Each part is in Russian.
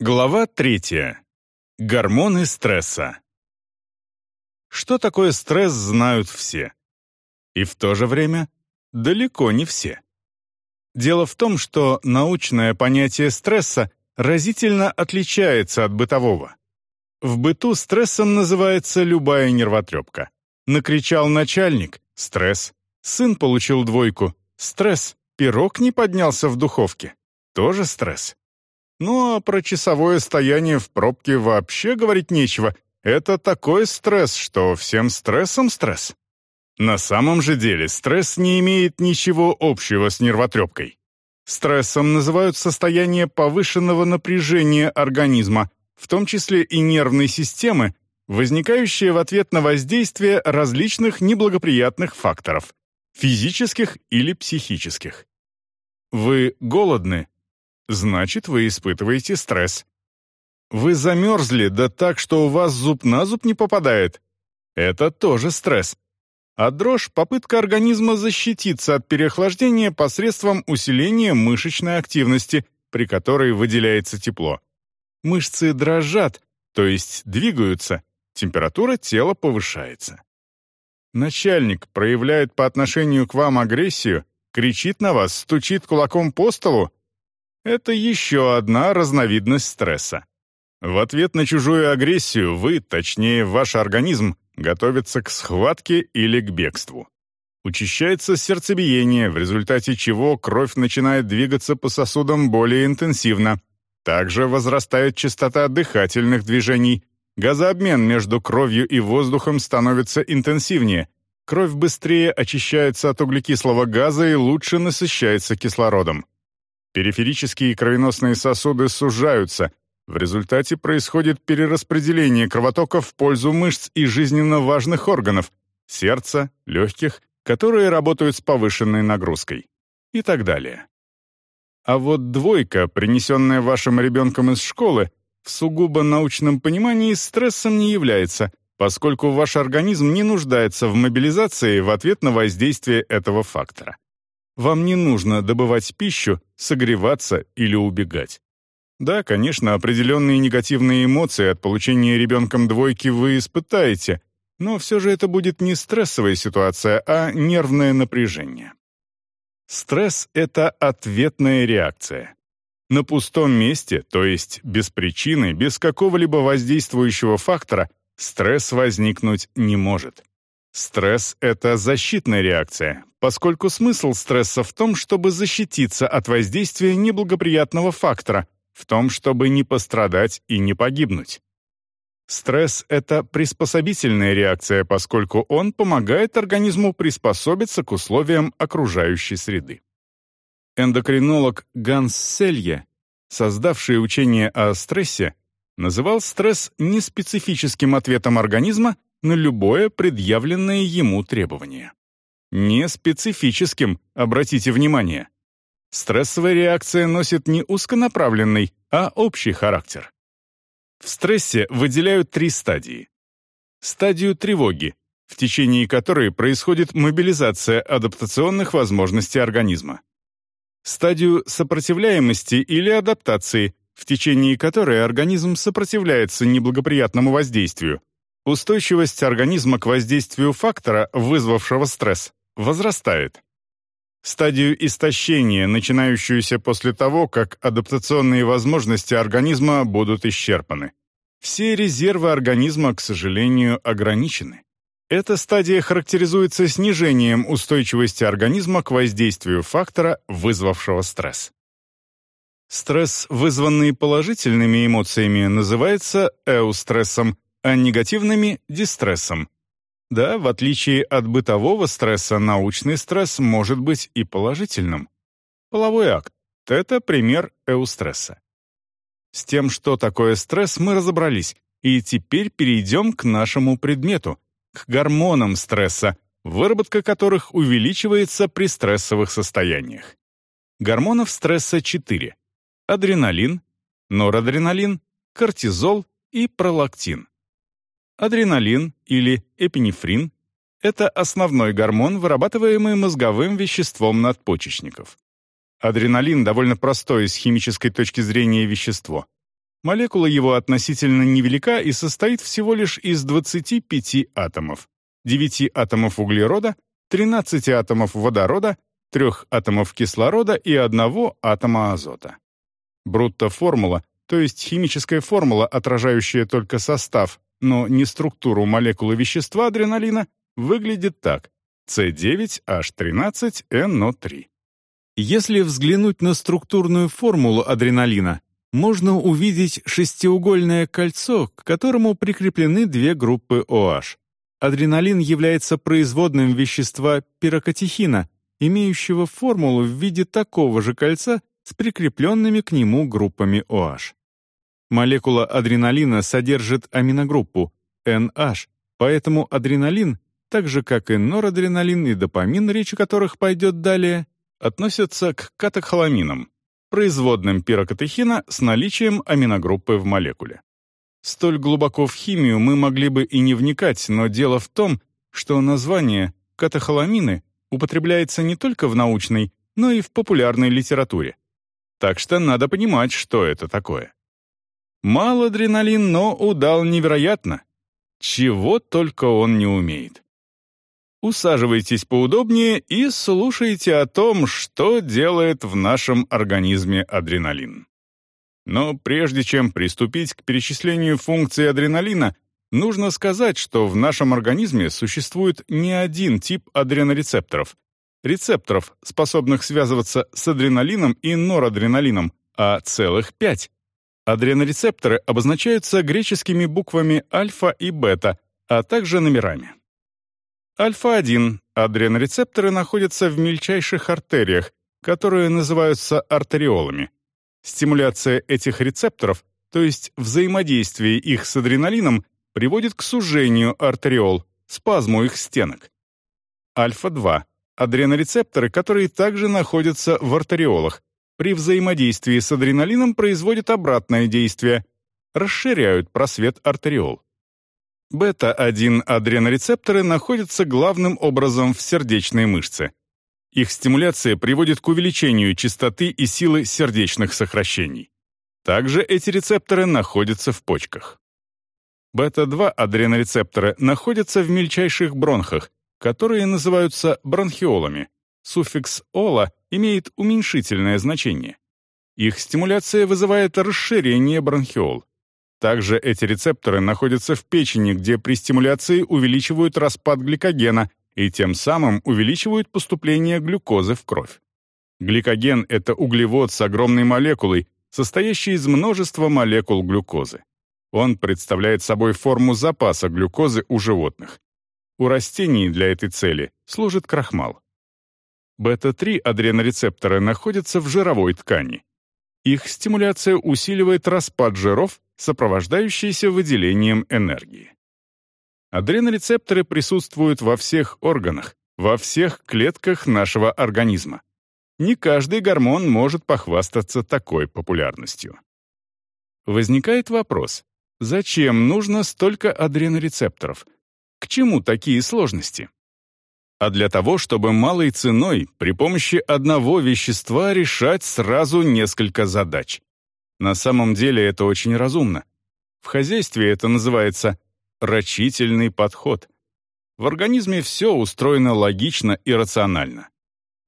Глава третья. Гормоны стресса. Что такое стресс, знают все. И в то же время далеко не все. Дело в том, что научное понятие стресса разительно отличается от бытового. В быту стрессом называется любая нервотрепка. Накричал начальник — стресс. Сын получил двойку — стресс. Пирог не поднялся в духовке — тоже стресс. Ну а про часовое стояние в пробке вообще говорить нечего. Это такой стресс, что всем стрессом стресс. На самом же деле стресс не имеет ничего общего с нервотрепкой. Стрессом называют состояние повышенного напряжения организма, в том числе и нервной системы, возникающее в ответ на воздействие различных неблагоприятных факторов, физических или психических. Вы голодны, значит, вы испытываете стресс. Вы замерзли, да так, что у вас зуб на зуб не попадает. Это тоже стресс. А дрожь — попытка организма защититься от переохлаждения посредством усиления мышечной активности, при которой выделяется тепло. Мышцы дрожат, то есть двигаются, температура тела повышается. Начальник проявляет по отношению к вам агрессию, кричит на вас, стучит кулаком по столу, это еще одна разновидность стресса. В ответ на чужую агрессию вы, точнее ваш организм, готовится к схватке или к бегству. Учащается сердцебиение, в результате чего кровь начинает двигаться по сосудам более интенсивно. Также возрастает частота дыхательных движений. Газообмен между кровью и воздухом становится интенсивнее. Кровь быстрее очищается от углекислого газа и лучше насыщается кислородом. Периферические кровеносные сосуды сужаются. В результате происходит перераспределение кровотока в пользу мышц и жизненно важных органов – сердца, легких, которые работают с повышенной нагрузкой. И так далее. А вот двойка, принесенная вашим ребенком из школы, в сугубо научном понимании стрессом не является, поскольку ваш организм не нуждается в мобилизации в ответ на воздействие этого фактора. Вам не нужно добывать пищу, согреваться или убегать. Да, конечно, определенные негативные эмоции от получения ребенком двойки вы испытаете, но все же это будет не стрессовая ситуация, а нервное напряжение. Стресс — это ответная реакция. На пустом месте, то есть без причины, без какого-либо воздействующего фактора, стресс возникнуть не может. Стресс — это защитная реакция, поскольку смысл стресса в том, чтобы защититься от воздействия неблагоприятного фактора, в том, чтобы не пострадать и не погибнуть. Стресс — это приспособительная реакция, поскольку он помогает организму приспособиться к условиям окружающей среды. Эндокринолог Ганс Селье, создавший учение о стрессе, называл стресс неспецифическим ответом организма на любое предъявленное ему требование. Не специфическим, обратите внимание. Стрессовая реакция носит не узконаправленный, а общий характер. В стрессе выделяют три стадии. Стадию тревоги, в течение которой происходит мобилизация адаптационных возможностей организма. Стадию сопротивляемости или адаптации, в течение которой организм сопротивляется неблагоприятному воздействию, устойчивость организма к воздействию фактора, вызвавшего стресс, возрастает. Стадию истощения, начинающуюся после того, как адаптационные возможности организма будут исчерпаны. Все резервы организма, к сожалению, ограничены. Эта стадия характеризуется снижением устойчивости организма к воздействию фактора, вызвавшего стресс. Стресс, вызванный положительными эмоциями, называется эустрессом, а негативными — дистрессом. Да, в отличие от бытового стресса, научный стресс может быть и положительным. Половой акт — это пример эустресса. С тем, что такое стресс, мы разобрались, и теперь перейдем к нашему предмету, к гормонам стресса, выработка которых увеличивается при стрессовых состояниях. Гормонов стресса 4. Адреналин, норадреналин, кортизол и пролактин. Адреналин или эпинефрин – это основной гормон, вырабатываемый мозговым веществом надпочечников. Адреналин – довольно простое с химической точки зрения вещество. Молекула его относительно невелика и состоит всего лишь из 25 атомов. 9 атомов углерода, 13 атомов водорода, 3 атомов кислорода и 1 атома азота. Брутто-формула, то есть химическая формула, отражающая только состав, но не структуру молекулы вещества адреналина, выглядит так. C9H13NO3. Если взглянуть на структурную формулу адреналина, можно увидеть шестиугольное кольцо, к которому прикреплены две группы OH. Адреналин является производным вещества пирокатехина, имеющего формулу в виде такого же кольца с прикрепленными к нему группами OH. Молекула адреналина содержит аминогруппу NH, поэтому адреналин, так же как и норадреналин и допамин, речь о которых пойдет далее, относятся к катехоламинам, производным пирокатехина с наличием аминогруппы в молекуле. Столь глубоко в химию мы могли бы и не вникать, но дело в том, что название катехоламины употребляется не только в научной, но и в популярной литературе. Так что надо понимать, что это такое. Мал адреналин, но удал невероятно. Чего только он не умеет. Усаживайтесь поудобнее и слушайте о том, что делает в нашем организме адреналин. Но прежде чем приступить к перечислению функций адреналина, нужно сказать, что в нашем организме существует не один тип адренорецепторов. Рецепторов, способных связываться с адреналином и норадреналином, а целых пять. Адренорецепторы обозначаются греческими буквами альфа и бета, а также номерами. Альфа-1 адренорецепторы находятся в мельчайших артериях, которые называются артериолами. Стимуляция этих рецепторов, то есть взаимодействие их с адреналином, приводит к сужению артериол, спазму их стенок. Альфа-2 адренорецепторы, которые также находятся в артериолах, при взаимодействии с адреналином производят обратное действие, расширяют просвет артериол. Бета-1 адренорецепторы находятся главным образом в сердечной мышце. Их стимуляция приводит к увеличению частоты и силы сердечных сокращений. Также эти рецепторы находятся в почках. Бета-2 адренорецепторы находятся в мельчайших бронхах, которые называются бронхиолами. Суффикс «ола» имеет уменьшительное значение. Их стимуляция вызывает расширение бронхиол. Также эти рецепторы находятся в печени, где при стимуляции увеличивают распад гликогена и тем самым увеличивают поступление глюкозы в кровь. Гликоген — это углевод с огромной молекулой, состоящий из множества молекул глюкозы. Он представляет собой форму запаса глюкозы у животных. У растений для этой цели служит крахмал. Бета-3 адренорецепторы находятся в жировой ткани. Их стимуляция усиливает распад жиров сопровождающиеся выделением энергии. Адренорецепторы присутствуют во всех органах, во всех клетках нашего организма. Не каждый гормон может похвастаться такой популярностью. Возникает вопрос, зачем нужно столько адренорецепторов? К чему такие сложности? А для того, чтобы малой ценой при помощи одного вещества решать сразу несколько задач. На самом деле это очень разумно. В хозяйстве это называется рачительный подход. В организме все устроено логично и рационально.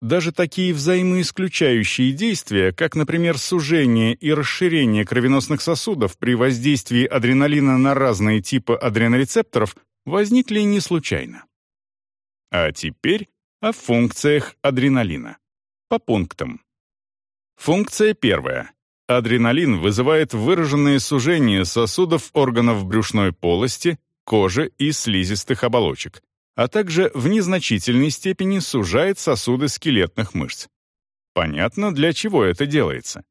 Даже такие взаимоисключающие действия, как, например, сужение и расширение кровеносных сосудов при воздействии адреналина на разные типы адренорецепторов, возникли не случайно. А теперь о функциях адреналина. По пунктам. Функция первая. Адреналин вызывает выраженное сужение сосудов органов брюшной полости, кожи и слизистых оболочек, а также в незначительной степени сужает сосуды скелетных мышц. Понятно, для чего это делается.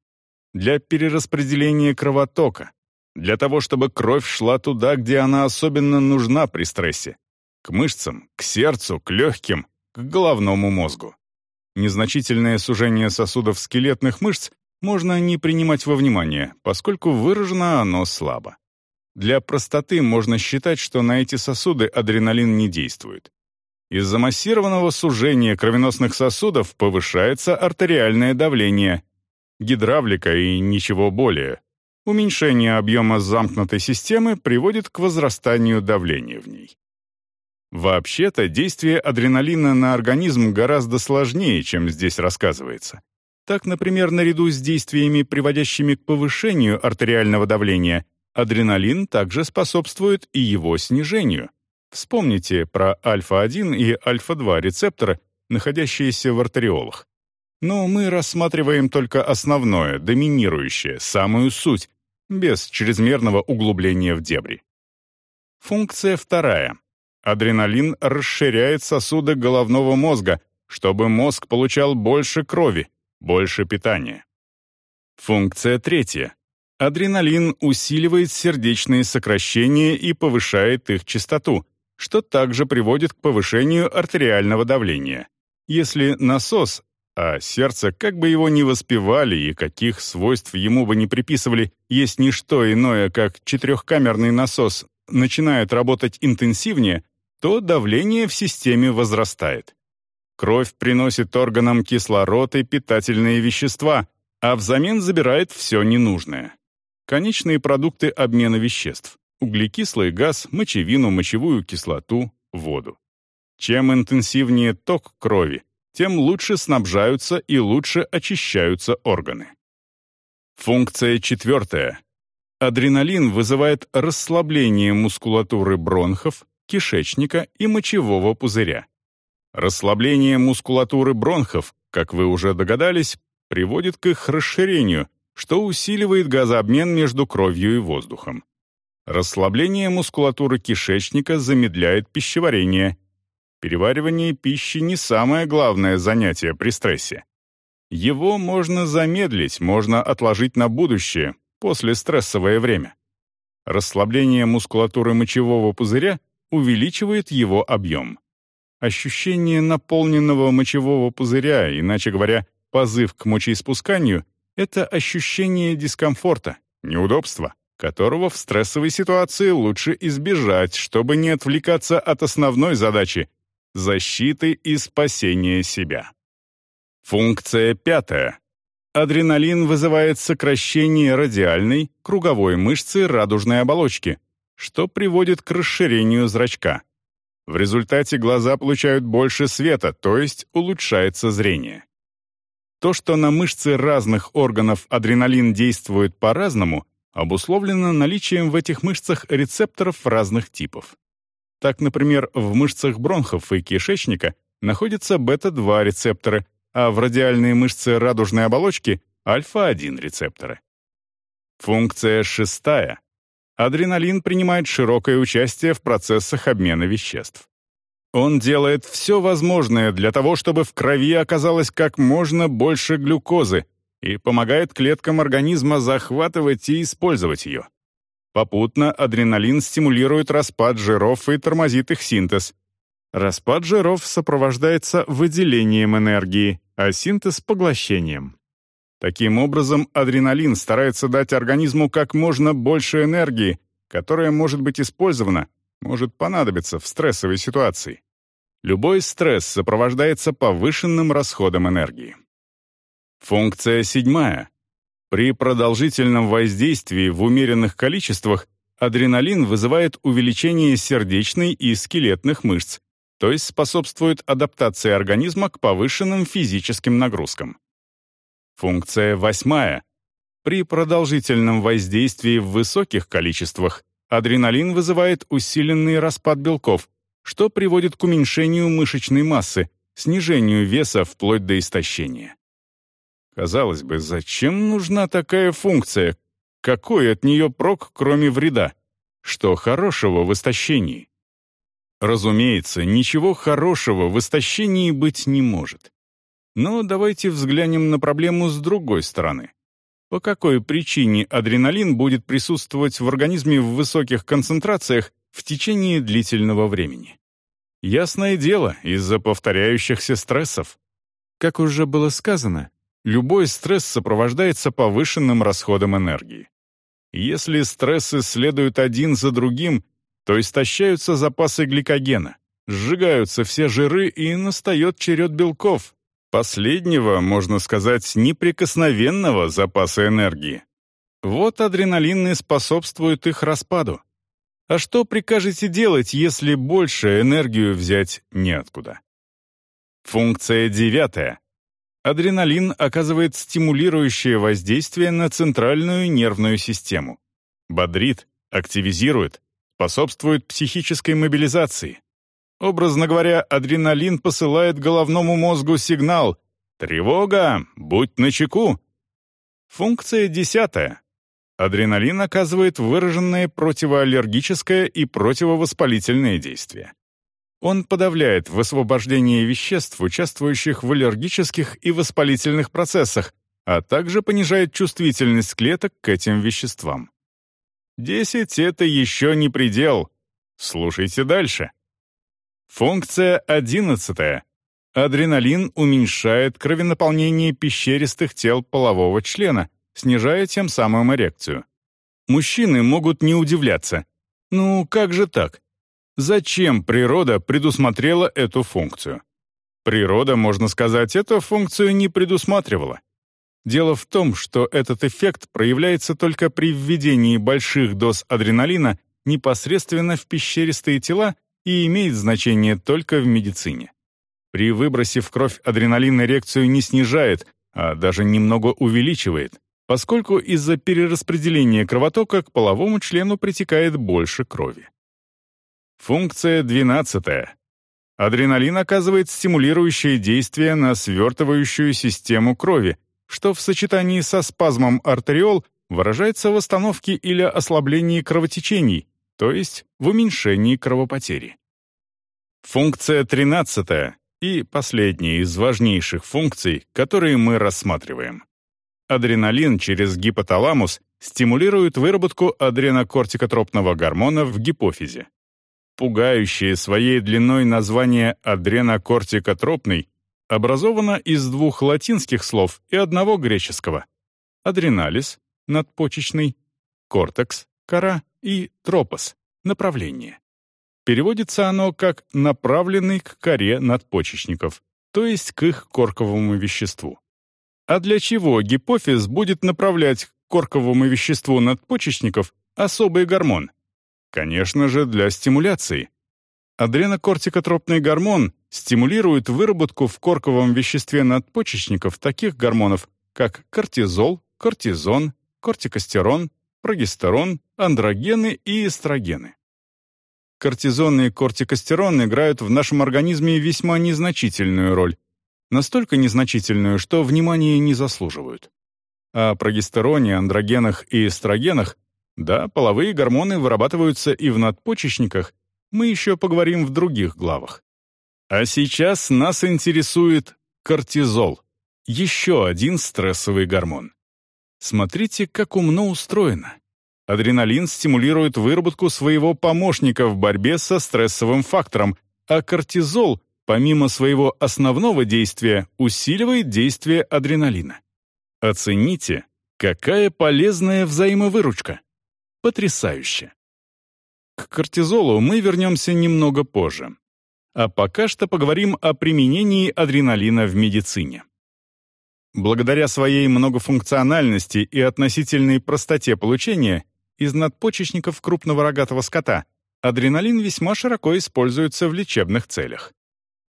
Для перераспределения кровотока, для того, чтобы кровь шла туда, где она особенно нужна при стрессе, к мышцам, к сердцу, к легким, к головному мозгу. Незначительное сужение сосудов скелетных мышц можно не принимать во внимание, поскольку выражено оно слабо. Для простоты можно считать, что на эти сосуды адреналин не действует. Из-за массированного сужения кровеносных сосудов повышается артериальное давление, гидравлика и ничего более. Уменьшение объема замкнутой системы приводит к возрастанию давления в ней. Вообще-то, действие адреналина на организм гораздо сложнее, чем здесь рассказывается. Так, например, наряду с действиями, приводящими к повышению артериального давления, адреналин также способствует и его снижению. Вспомните про альфа-1 и альфа-2 рецепторы, находящиеся в артериолах. Но мы рассматриваем только основное, доминирующее, самую суть, без чрезмерного углубления в дебри. Функция вторая. Адреналин расширяет сосуды головного мозга, чтобы мозг получал больше крови, больше питания. Функция третья. Адреналин усиливает сердечные сокращения и повышает их частоту, что также приводит к повышению артериального давления. Если насос, а сердце, как бы его ни воспевали и каких свойств ему бы не приписывали, есть не что иное, как четырехкамерный насос, начинает работать интенсивнее, то давление в системе возрастает. Кровь приносит органам кислород и питательные вещества, а взамен забирает все ненужное. Конечные продукты обмена веществ – углекислый газ, мочевину, мочевую кислоту, воду. Чем интенсивнее ток крови, тем лучше снабжаются и лучше очищаются органы. Функция четвертая. Адреналин вызывает расслабление мускулатуры бронхов, кишечника и мочевого пузыря. Расслабление мускулатуры бронхов, как вы уже догадались, приводит к их расширению, что усиливает газообмен между кровью и воздухом. Расслабление мускулатуры кишечника замедляет пищеварение. Переваривание пищи не самое главное занятие при стрессе. Его можно замедлить, можно отложить на будущее, после стрессовое время. Расслабление мускулатуры мочевого пузыря увеличивает его объем. Ощущение наполненного мочевого пузыря, иначе говоря, позыв к мочеиспусканию, это ощущение дискомфорта, неудобства, которого в стрессовой ситуации лучше избежать, чтобы не отвлекаться от основной задачи — защиты и спасения себя. Функция пятая. Адреналин вызывает сокращение радиальной, круговой мышцы радужной оболочки, что приводит к расширению зрачка. В результате глаза получают больше света, то есть улучшается зрение. То, что на мышцы разных органов адреналин действует по-разному, обусловлено наличием в этих мышцах рецепторов разных типов. Так, например, в мышцах бронхов и кишечника находятся бета-2 рецепторы, а в радиальные мышцы радужной оболочки — альфа-1 рецепторы. Функция шестая адреналин принимает широкое участие в процессах обмена веществ. Он делает все возможное для того, чтобы в крови оказалось как можно больше глюкозы и помогает клеткам организма захватывать и использовать ее. Попутно адреналин стимулирует распад жиров и тормозит их синтез. Распад жиров сопровождается выделением энергии, а синтез — поглощением. Таким образом, адреналин старается дать организму как можно больше энергии, которая может быть использована, может понадобиться в стрессовой ситуации. Любой стресс сопровождается повышенным расходом энергии. Функция седьмая. При продолжительном воздействии в умеренных количествах адреналин вызывает увеличение сердечной и скелетных мышц, то есть способствует адаптации организма к повышенным физическим нагрузкам. Функция восьмая. При продолжительном воздействии в высоких количествах адреналин вызывает усиленный распад белков, что приводит к уменьшению мышечной массы, снижению веса вплоть до истощения. Казалось бы, зачем нужна такая функция? Какой от нее прок, кроме вреда? Что хорошего в истощении? Разумеется, ничего хорошего в истощении быть не может. Но давайте взглянем на проблему с другой стороны. По какой причине адреналин будет присутствовать в организме в высоких концентрациях в течение длительного времени? Ясное дело, из-за повторяющихся стрессов. Как уже было сказано, любой стресс сопровождается повышенным расходом энергии. Если стрессы следуют один за другим, то истощаются запасы гликогена, сжигаются все жиры и настает черед белков, Последнего, можно сказать, неприкосновенного запаса энергии. Вот адреналин и способствует их распаду. А что прикажете делать, если больше энергию взять неоткуда? Функция девятая. Адреналин оказывает стимулирующее воздействие на центральную нервную систему. Бодрит, активизирует, способствует психической мобилизации. Образно говоря, адреналин посылает головному мозгу сигнал «Тревога! Будь начеку!». Функция десятая. Адреналин оказывает выраженное противоаллергическое и противовоспалительное действие. Он подавляет высвобождение веществ, участвующих в аллергических и воспалительных процессах, а также понижает чувствительность клеток к этим веществам. 10 — это еще не предел. Слушайте дальше. Функция 11. Адреналин уменьшает кровенаполнение пещеристых тел полового члена, снижая тем самым эрекцию. Мужчины могут не удивляться. Ну, как же так? Зачем природа предусмотрела эту функцию? Природа, можно сказать, эту функцию не предусматривала. Дело в том, что этот эффект проявляется только при введении больших доз адреналина непосредственно в пещеристые тела и имеет значение только в медицине. При выбросе в кровь адреналин эрекцию не снижает, а даже немного увеличивает, поскольку из-за перераспределения кровотока к половому члену притекает больше крови. Функция 12. Адреналин оказывает стимулирующее действие на свертывающую систему крови, что в сочетании со спазмом артериол выражается в остановке или ослаблении кровотечений, то есть в уменьшении кровопотери. Функция 13 и последняя из важнейших функций, которые мы рассматриваем. Адреналин через гипоталамус стимулирует выработку адренокортикотропного гормона в гипофизе. Пугающее своей длиной название адренокортикотропный образовано из двух латинских слов и одного греческого. Адреналис — надпочечный, кортекс — кора и тропос — направление. Переводится оно как «направленный к коре надпочечников», то есть к их корковому веществу. А для чего гипофиз будет направлять к корковому веществу надпочечников особый гормон? Конечно же, для стимуляции. Адренокортикотропный гормон стимулирует выработку в корковом веществе надпочечников таких гормонов, как кортизол, кортизон, кортикостерон, прогестерон, андрогены и эстрогены. Кортизон и кортикостерон играют в нашем организме весьма незначительную роль, настолько незначительную, что внимания не заслуживают. О прогестероне, андрогенах и эстрогенах, да, половые гормоны вырабатываются и в надпочечниках, мы еще поговорим в других главах. А сейчас нас интересует кортизол, еще один стрессовый гормон. Смотрите, как умно устроено. Адреналин стимулирует выработку своего помощника в борьбе со стрессовым фактором, а кортизол, помимо своего основного действия, усиливает действие адреналина. Оцените, какая полезная взаимовыручка. Потрясающе. К кортизолу мы вернемся немного позже. А пока что поговорим о применении адреналина в медицине. Благодаря своей многофункциональности и относительной простоте получения, из надпочечников крупного рогатого скота, адреналин весьма широко используется в лечебных целях.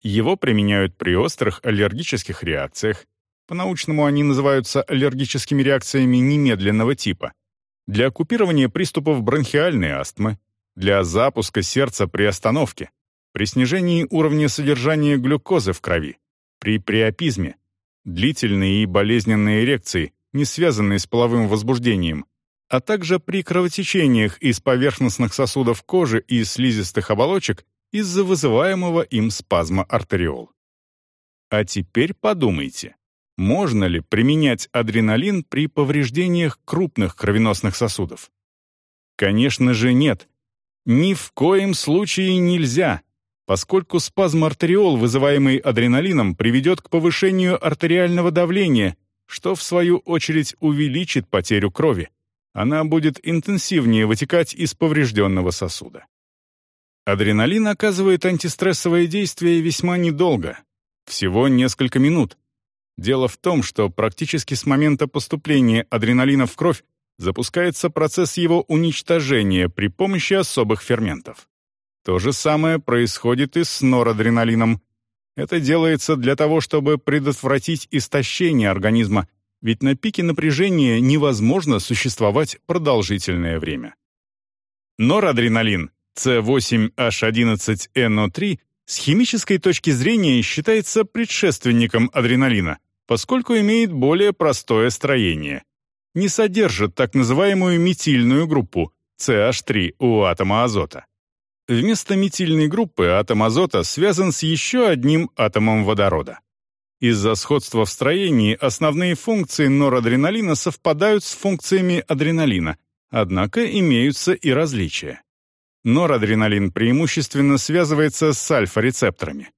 Его применяют при острых аллергических реакциях, по-научному они называются аллергическими реакциями немедленного типа, для оккупирования приступов бронхиальной астмы, для запуска сердца при остановке, при снижении уровня содержания глюкозы в крови, при приопизме, длительные и болезненные эрекции, не связанные с половым возбуждением, а также при кровотечениях из поверхностных сосудов кожи и слизистых оболочек из-за вызываемого им спазма артериол. А теперь подумайте, можно ли применять адреналин при повреждениях крупных кровеносных сосудов? Конечно же нет. Ни в коем случае нельзя, поскольку спазм артериол, вызываемый адреналином, приведет к повышению артериального давления, что в свою очередь увеличит потерю крови она будет интенсивнее вытекать из поврежденного сосуда. Адреналин оказывает антистрессовое действие весьма недолго, всего несколько минут. Дело в том, что практически с момента поступления адреналина в кровь запускается процесс его уничтожения при помощи особых ферментов. То же самое происходит и с норадреналином. Это делается для того, чтобы предотвратить истощение организма, ведь на пике напряжения невозможно существовать продолжительное время. Норадреналин C8H11NO3 с химической точки зрения считается предшественником адреналина, поскольку имеет более простое строение. Не содержит так называемую метильную группу CH3 у атома азота. Вместо метильной группы атом азота связан с еще одним атомом водорода. Из-за сходства в строении основные функции норадреналина совпадают с функциями адреналина, однако имеются и различия. Норадреналин преимущественно связывается с альфа-рецепторами.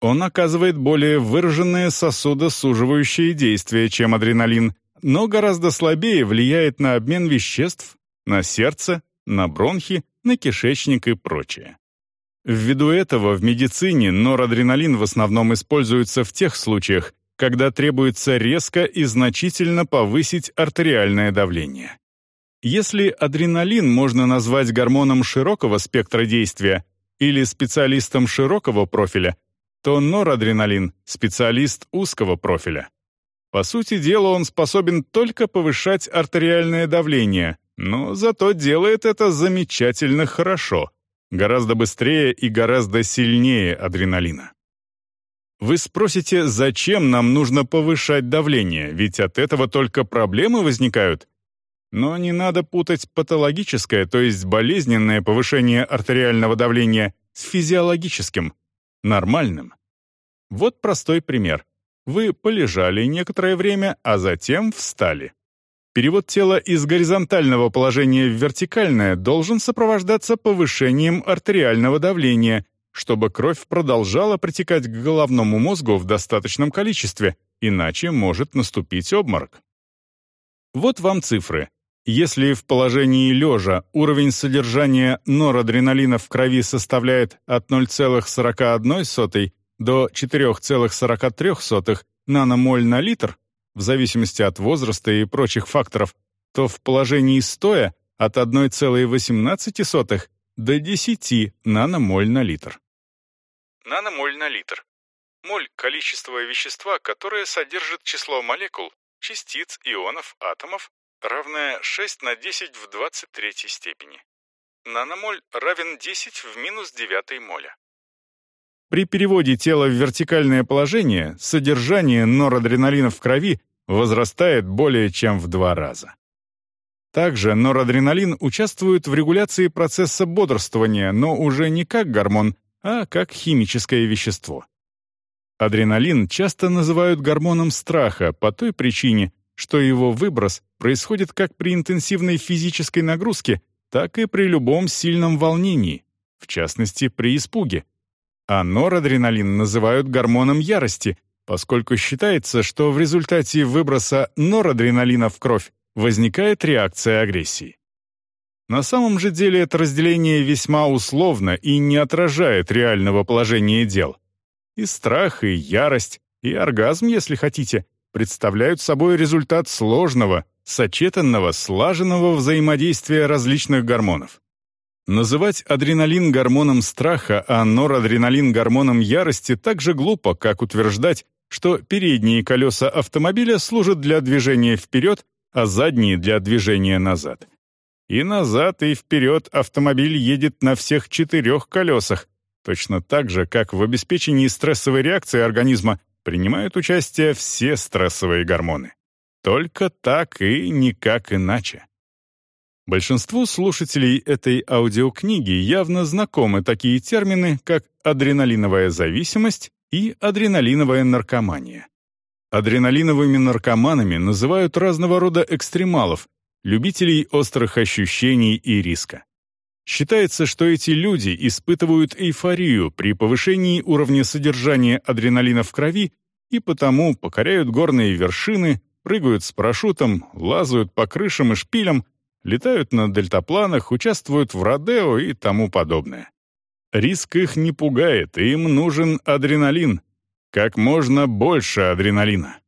Он оказывает более выраженное сосудосуживающее действие, чем адреналин, но гораздо слабее влияет на обмен веществ, на сердце, на бронхи, на кишечник и прочее. Ввиду этого в медицине норадреналин в основном используется в тех случаях, когда требуется резко и значительно повысить артериальное давление. Если адреналин можно назвать гормоном широкого спектра действия или специалистом широкого профиля, то норадреналин — специалист узкого профиля. По сути дела, он способен только повышать артериальное давление, но зато делает это замечательно хорошо, гораздо быстрее и гораздо сильнее адреналина. Вы спросите, зачем нам нужно повышать давление, ведь от этого только проблемы возникают? Но не надо путать патологическое, то есть болезненное повышение артериального давления, с физиологическим, нормальным. Вот простой пример. Вы полежали некоторое время, а затем встали. Перевод тела из горизонтального положения в вертикальное должен сопровождаться повышением артериального давления, чтобы кровь продолжала протекать к головному мозгу в достаточном количестве, иначе может наступить обморок. Вот вам цифры. Если в положении лежа уровень содержания норадреналина в крови составляет от 0,41 до 4,43 наномоль на литр, в зависимости от возраста и прочих факторов, то в положении стоя от 1,18 до 10 наномоль на литр. Наномоль на литр. Моль – количество вещества, которое содержит число молекул, частиц, ионов, атомов равное 6 на 10 в 23 степени. Наномоль равен 10 в минус 9 моля. При переводе тела в вертикальное положение содержание норадреналина в крови возрастает более чем в два раза. Также норадреналин участвует в регуляции процесса бодрствования, но уже не как гормон, а как химическое вещество. Адреналин часто называют гормоном страха по той причине, что его выброс происходит как при интенсивной физической нагрузке, так и при любом сильном волнении, в частности, при испуге. А норадреналин называют гормоном ярости, поскольку считается, что в результате выброса норадреналина в кровь возникает реакция агрессии. На самом же деле это разделение весьма условно и не отражает реального положения дел. И страх, и ярость, и оргазм, если хотите, представляют собой результат сложного, сочетанного, слаженного взаимодействия различных гормонов. Называть адреналин гормоном страха, а норадреналин гормоном ярости так же глупо, как утверждать, что передние колеса автомобиля служат для движения вперед, а задние — для движения назад. И назад, и вперед автомобиль едет на всех четырех колесах, точно так же, как в обеспечении стрессовой реакции организма принимают участие все стрессовые гормоны. Только так и никак иначе. Большинству слушателей этой аудиокниги явно знакомы такие термины, как адреналиновая зависимость и адреналиновая наркомания. Адреналиновыми наркоманами называют разного рода экстремалов, любителей острых ощущений и риска. Считается, что эти люди испытывают эйфорию при повышении уровня содержания адреналина в крови и потому покоряют горные вершины, прыгают с парашютом, лазают по крышам и шпилям, летают на дельтапланах, участвуют в родео и тому подобное. Риск их не пугает, им нужен адреналин. Как можно больше адреналина.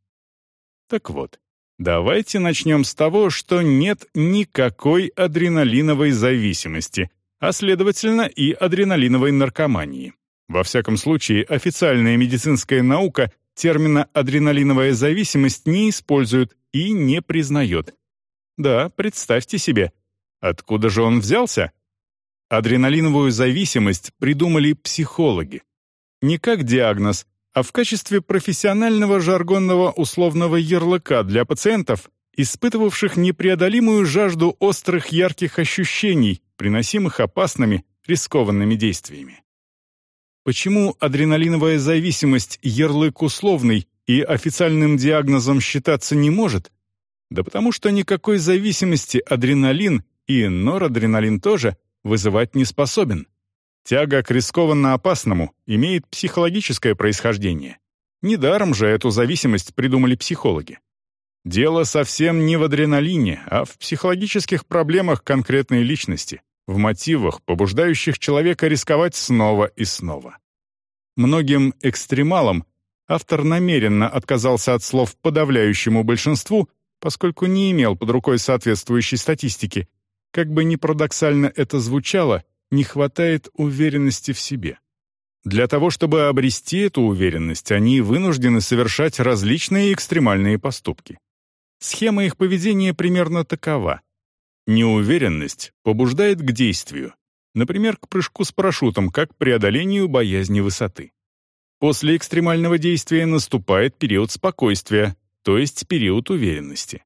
Так вот, Давайте начнем с того, что нет никакой адреналиновой зависимости, а следовательно и адреналиновой наркомании. Во всяком случае, официальная медицинская наука термина «адреналиновая зависимость» не использует и не признает. Да, представьте себе, откуда же он взялся? Адреналиновую зависимость придумали психологи. Не как диагноз, а в качестве профессионального жаргонного условного ярлыка для пациентов, испытывавших непреодолимую жажду острых ярких ощущений, приносимых опасными, рискованными действиями. Почему адреналиновая зависимость ярлык условный и официальным диагнозом считаться не может? Да потому что никакой зависимости адреналин и норадреналин тоже вызывать не способен. Тяга к рискованно опасному имеет психологическое происхождение. Недаром же эту зависимость придумали психологи. Дело совсем не в адреналине, а в психологических проблемах конкретной личности в мотивах, побуждающих человека рисковать снова и снова. Многим экстремалам автор намеренно отказался от слов подавляющему большинству, поскольку не имел под рукой соответствующей статистики. Как бы ни парадоксально это звучало, не хватает уверенности в себе. Для того, чтобы обрести эту уверенность, они вынуждены совершать различные экстремальные поступки. Схема их поведения примерно такова. Неуверенность побуждает к действию, например, к прыжку с парашютом, как преодолению боязни высоты. После экстремального действия наступает период спокойствия, то есть период уверенности.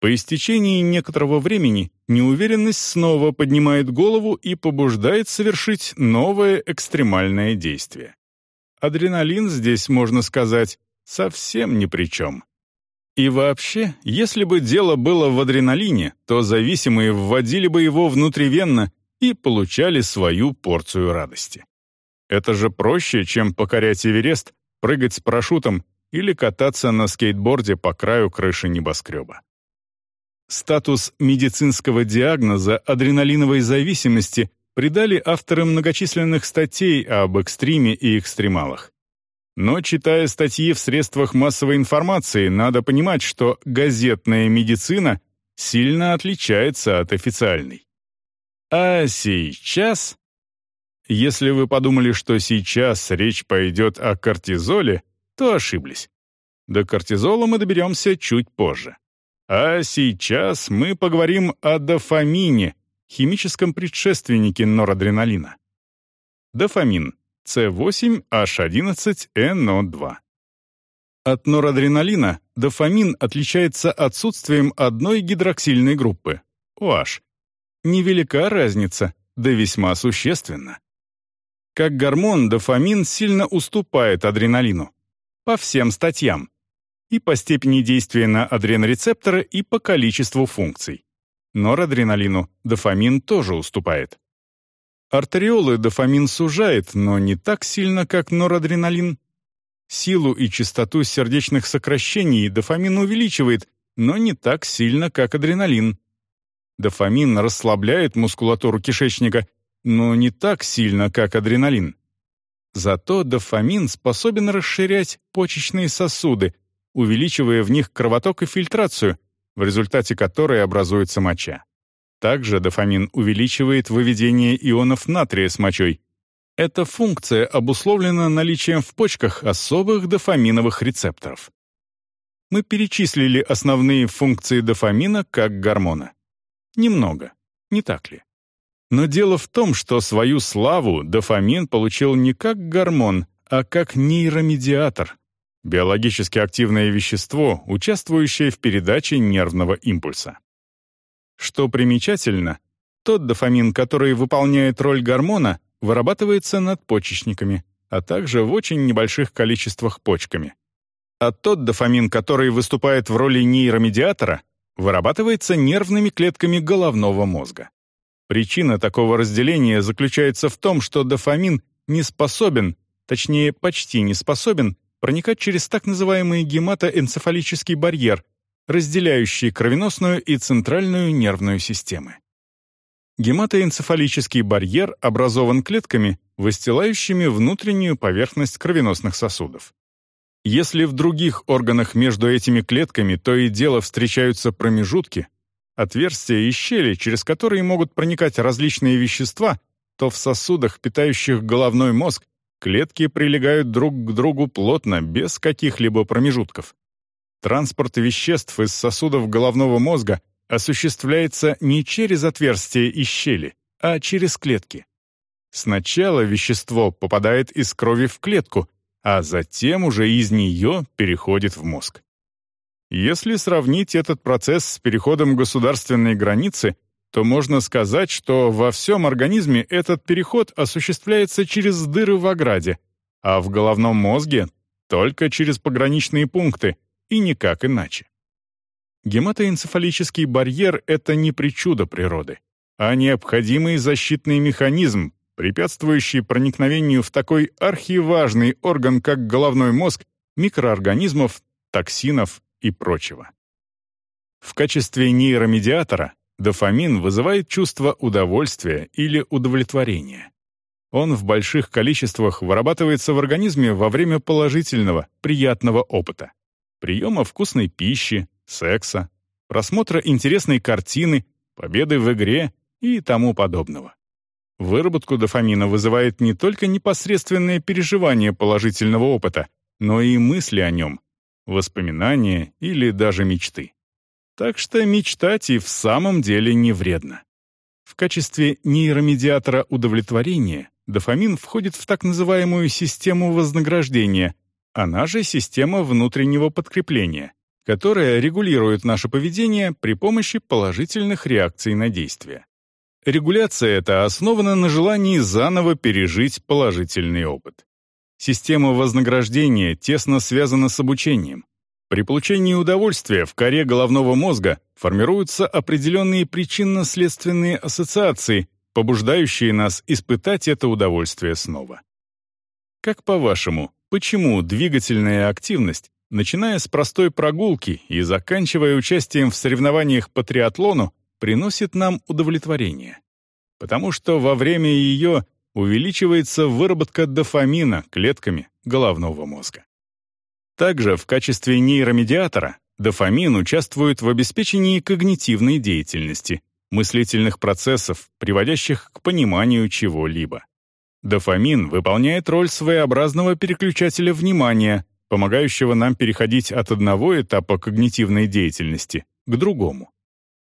По истечении некоторого времени неуверенность снова поднимает голову и побуждает совершить новое экстремальное действие. Адреналин здесь, можно сказать, совсем ни при чем. И вообще, если бы дело было в адреналине, то зависимые вводили бы его внутривенно и получали свою порцию радости. Это же проще, чем покорять Эверест, прыгать с парашютом или кататься на скейтборде по краю крыши небоскреба. Статус медицинского диагноза адреналиновой зависимости придали авторы многочисленных статей об экстриме и экстремалах. Но читая статьи в средствах массовой информации, надо понимать, что газетная медицина сильно отличается от официальной. А сейчас... Если вы подумали, что сейчас речь пойдет о кортизоле, то ошиблись. До кортизола мы доберемся чуть позже. А сейчас мы поговорим о дофамине, химическом предшественнике норадреналина. Дофамин C8H11NO2. От норадреналина дофамин отличается отсутствием одной гидроксильной группы – OH. Невелика разница, да весьма существенна. Как гормон, дофамин сильно уступает адреналину. По всем статьям. И по степени действия на адренорецепторы, и по количеству функций. Норадреналину дофамин тоже уступает. Артериолы дофамин сужает, но не так сильно, как норадреналин. Силу и частоту сердечных сокращений дофамин увеличивает, но не так сильно, как адреналин. Дофамин расслабляет мускулатуру кишечника, но не так сильно, как адреналин. Зато дофамин способен расширять почечные сосуды, увеличивая в них кровоток и фильтрацию, в результате которой образуется моча. Также дофамин увеличивает выведение ионов натрия с мочой. Эта функция обусловлена наличием в почках особых дофаминовых рецепторов. Мы перечислили основные функции дофамина как гормона. Немного, не так ли? Но дело в том, что свою славу дофамин получил не как гормон, а как нейромедиатор, биологически активное вещество, участвующее в передаче нервного импульса. Что примечательно, тот дофамин, который выполняет роль гормона, вырабатывается надпочечниками, а также в очень небольших количествах почками. А тот дофамин, который выступает в роли нейромедиатора, вырабатывается нервными клетками головного мозга. Причина такого разделения заключается в том, что дофамин не способен, точнее почти не способен, проникать через так называемый гематоэнцефалический барьер, разделяющий кровеносную и центральную нервную системы. Гематоэнцефалический барьер образован клетками, выстилающими внутреннюю поверхность кровеносных сосудов. Если в других органах между этими клетками то и дело встречаются промежутки, отверстия и щели, через которые могут проникать различные вещества, то в сосудах, питающих головной мозг, клетки прилегают друг к другу плотно, без каких-либо промежутков. Транспорт веществ из сосудов головного мозга осуществляется не через отверстия и щели, а через клетки. Сначала вещество попадает из крови в клетку, а затем уже из нее переходит в мозг. Если сравнить этот процесс с переходом государственной границы, то можно сказать, что во всем организме этот переход осуществляется через дыры в ограде, а в головном мозге — только через пограничные пункты, и никак иначе. Гематоэнцефалический барьер — это не причуда природы, а необходимый защитный механизм, препятствующий проникновению в такой архиважный орган, как головной мозг, микроорганизмов, токсинов и прочего. В качестве нейромедиатора дофамин вызывает чувство удовольствия или удовлетворения. Он в больших количествах вырабатывается в организме во время положительного, приятного опыта. Приема вкусной пищи, секса, просмотра интересной картины, победы в игре и тому подобного. Выработку дофамина вызывает не только непосредственное переживание положительного опыта, но и мысли о нем, воспоминания или даже мечты. Так что мечтать и в самом деле не вредно. В качестве нейромедиатора удовлетворения дофамин входит в так называемую систему вознаграждения, она же система внутреннего подкрепления, которая регулирует наше поведение при помощи положительных реакций на действия. Регуляция эта основана на желании заново пережить положительный опыт. Система вознаграждения тесно связана с обучением. При получении удовольствия в коре головного мозга формируются определенные причинно-следственные ассоциации, побуждающие нас испытать это удовольствие снова. Как по-вашему, почему двигательная активность, начиная с простой прогулки и заканчивая участием в соревнованиях по триатлону, приносит нам удовлетворение. Потому что во время ее увеличивается выработка дофамина клетками головного мозга. Также в качестве нейромедиатора дофамин участвует в обеспечении когнитивной деятельности, мыслительных процессов, приводящих к пониманию чего-либо. Дофамин выполняет роль своеобразного переключателя внимания, помогающего нам переходить от одного этапа когнитивной деятельности к другому.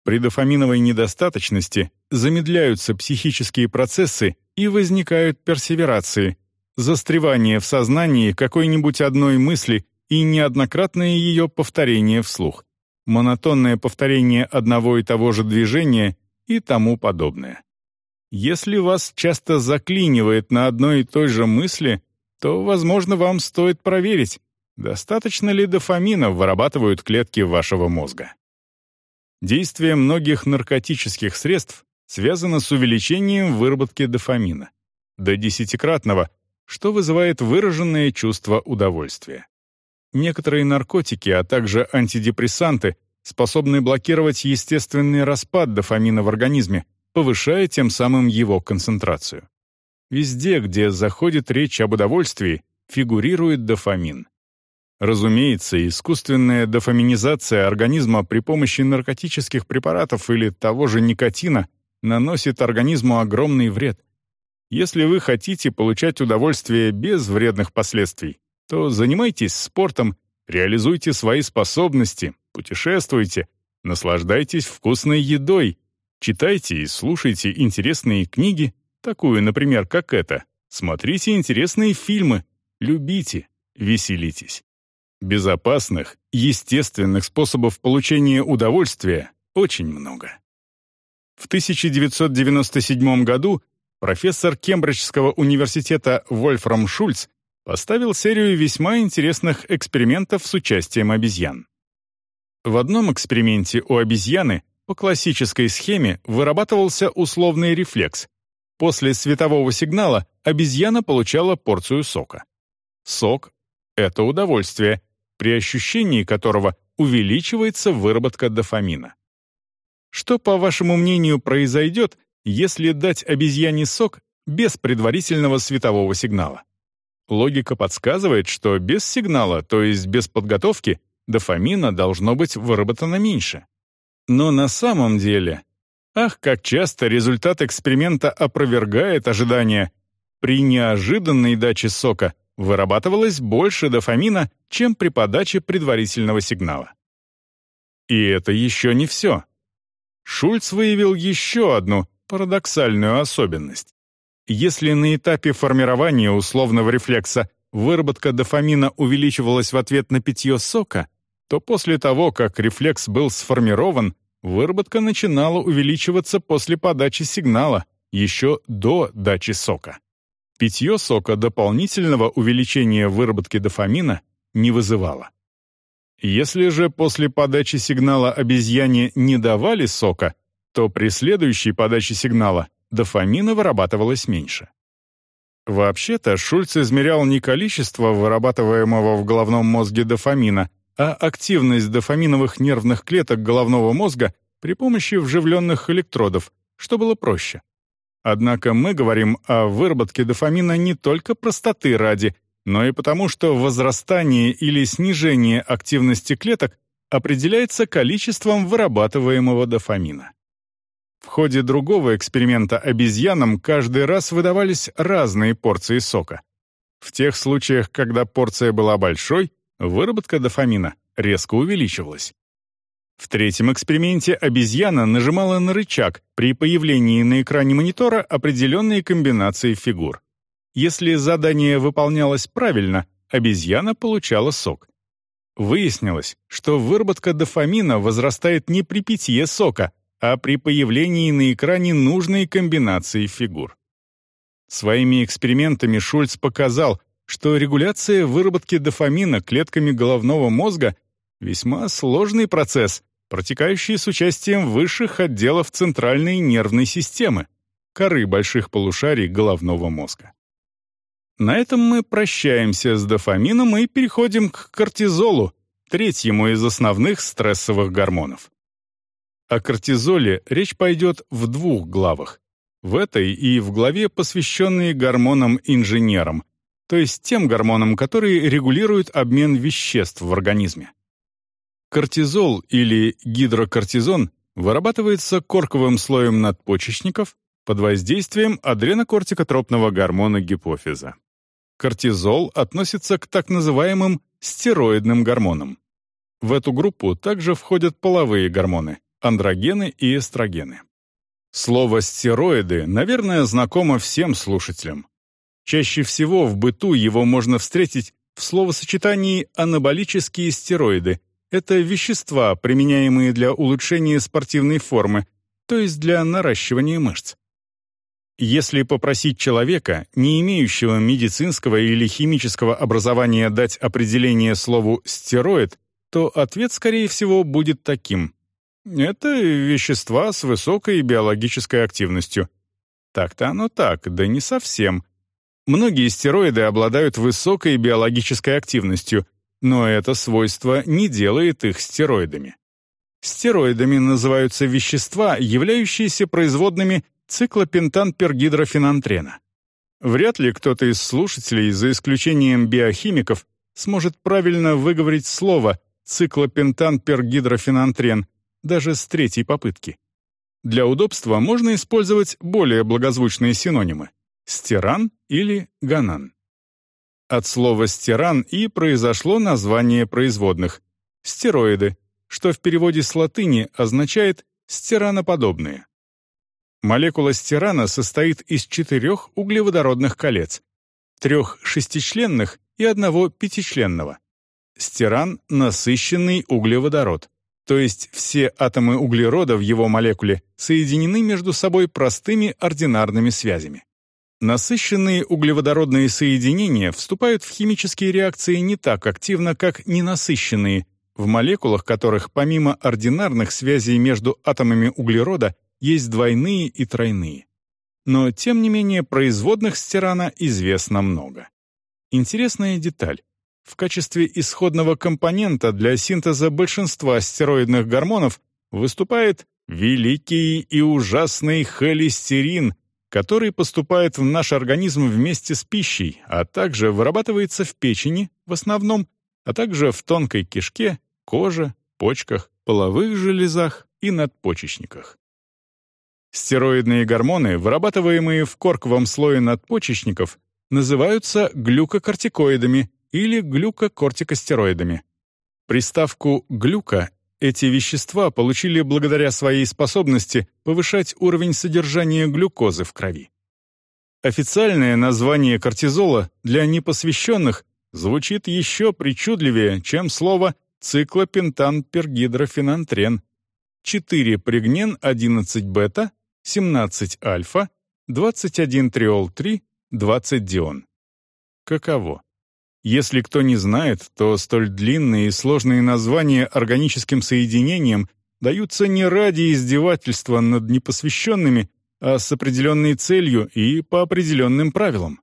При дофаминовой недостаточности замедляются психические процессы и возникают персеверации, застревание в сознании какой-нибудь одной мысли и неоднократное ее повторение вслух, монотонное повторение одного и того же движения и тому подобное. Если вас часто заклинивает на одной и той же мысли, то, возможно, вам стоит проверить, достаточно ли дофамина вырабатывают клетки вашего мозга. Действие многих наркотических средств связано с увеличением выработки дофамина до десятикратного, что вызывает выраженное чувство удовольствия. Некоторые наркотики, а также антидепрессанты способны блокировать естественный распад дофамина в организме, повышая тем самым его концентрацию. Везде, где заходит речь об удовольствии, фигурирует дофамин. Разумеется, искусственная дофаминизация организма при помощи наркотических препаратов или того же никотина наносит организму огромный вред. Если вы хотите получать удовольствие без вредных последствий, то занимайтесь спортом, реализуйте свои способности, путешествуйте, наслаждайтесь вкусной едой, читайте и слушайте интересные книги, такую, например, как эта, смотрите интересные фильмы, любите, веселитесь. Безопасных, естественных способов получения удовольствия очень много. В 1997 году профессор Кембриджского университета Вольфрам Шульц поставил серию весьма интересных экспериментов с участием обезьян. В одном эксперименте у обезьяны по классической схеме вырабатывался условный рефлекс. После светового сигнала обезьяна получала порцию сока. Сок — это удовольствие, при ощущении которого увеличивается выработка дофамина. Что, по вашему мнению, произойдет, если дать обезьяне сок без предварительного светового сигнала? Логика подсказывает, что без сигнала, то есть без подготовки, дофамина должно быть выработано меньше. Но на самом деле, ах, как часто результат эксперимента опровергает ожидания. При неожиданной даче сока вырабатывалось больше дофамина, чем при подаче предварительного сигнала. И это еще не все. Шульц выявил еще одну парадоксальную особенность. Если на этапе формирования условного рефлекса выработка дофамина увеличивалась в ответ на питье сока, то после того, как рефлекс был сформирован, выработка начинала увеличиваться после подачи сигнала, еще до дачи сока. Питье сока дополнительного увеличения выработки дофамина не вызывало. Если же после подачи сигнала обезьяне не давали сока, то при следующей подаче сигнала дофамина вырабатывалось меньше. Вообще-то Шульц измерял не количество вырабатываемого в головном мозге дофамина, а активность дофаминовых нервных клеток головного мозга при помощи вживленных электродов, что было проще. Однако мы говорим о выработке дофамина не только простоты ради, но и потому, что возрастание или снижение активности клеток определяется количеством вырабатываемого дофамина. В ходе другого эксперимента обезьянам каждый раз выдавались разные порции сока. В тех случаях, когда порция была большой, выработка дофамина резко увеличивалась. В третьем эксперименте обезьяна нажимала на рычаг при появлении на экране монитора определенной комбинации фигур. Если задание выполнялось правильно, обезьяна получала сок. Выяснилось, что выработка дофамина возрастает не при питье сока, а при появлении на экране нужной комбинации фигур. Своими экспериментами Шульц показал, что регуляция выработки дофамина клетками головного мозга весьма сложный процесс, протекающий с участием высших отделов центральной нервной системы, коры больших полушарий головного мозга. На этом мы прощаемся с дофамином и переходим к кортизолу, третьему из основных стрессовых гормонов. О кортизоле речь пойдет в двух главах. В этой и в главе, посвященной гормонам-инженерам, то есть тем гормонам, которые регулируют обмен веществ в организме. Кортизол или гидрокортизон вырабатывается корковым слоем надпочечников под воздействием адренокортикотропного гормона гипофиза. Кортизол относится к так называемым стероидным гормонам. В эту группу также входят половые гормоны андрогены и эстрогены. Слово «стероиды», наверное, знакомо всем слушателям. Чаще всего в быту его можно встретить в словосочетании «анаболические стероиды». Это вещества, применяемые для улучшения спортивной формы, то есть для наращивания мышц. Если попросить человека, не имеющего медицинского или химического образования, дать определение слову «стероид», то ответ, скорее всего, будет таким. Это вещества с высокой биологической активностью. Так-то оно так, да не совсем. Многие стероиды обладают высокой биологической активностью, но это свойство не делает их стероидами. Стероидами называются вещества, являющиеся производными циклопентанпергидрофенантрена. Вряд ли кто-то из слушателей, за исключением биохимиков, сможет правильно выговорить слово циклопентанпергидрофенантрен, даже с третьей попытки. Для удобства можно использовать более благозвучные синонимы — стиран или ганан. От слова «стиран» и произошло название производных — стероиды, что в переводе с латыни означает «стираноподобные». Молекула стирана состоит из четырех углеводородных колец, трех шестичленных и одного пятичленного. Стиран — насыщенный углеводород то есть все атомы углерода в его молекуле соединены между собой простыми ординарными связями. Насыщенные углеводородные соединения вступают в химические реакции не так активно, как ненасыщенные, в молекулах которых помимо ординарных связей между атомами углерода есть двойные и тройные. Но, тем не менее, производных стирана известно много. Интересная деталь. В качестве исходного компонента для синтеза большинства стероидных гормонов выступает великий и ужасный холестерин, который поступает в наш организм вместе с пищей, а также вырабатывается в печени в основном, а также в тонкой кишке, коже, почках, половых железах и надпочечниках. Стероидные гормоны, вырабатываемые в корковом слое надпочечников, называются глюкокортикоидами или глюкокортикостероидами. Приставку «глюко» эти вещества получили благодаря своей способности повышать уровень содержания глюкозы в крови. Официальное название кортизола для непосвященных звучит еще причудливее, чем слово циклопентан-пергидрофенантрен, 4-пригнен-11-бета 17-альфа, 21-триол-3, 20-дион. Каково? Если кто не знает, то столь длинные и сложные названия органическим соединениям даются не ради издевательства над непосвященными, а с определенной целью и по определенным правилам.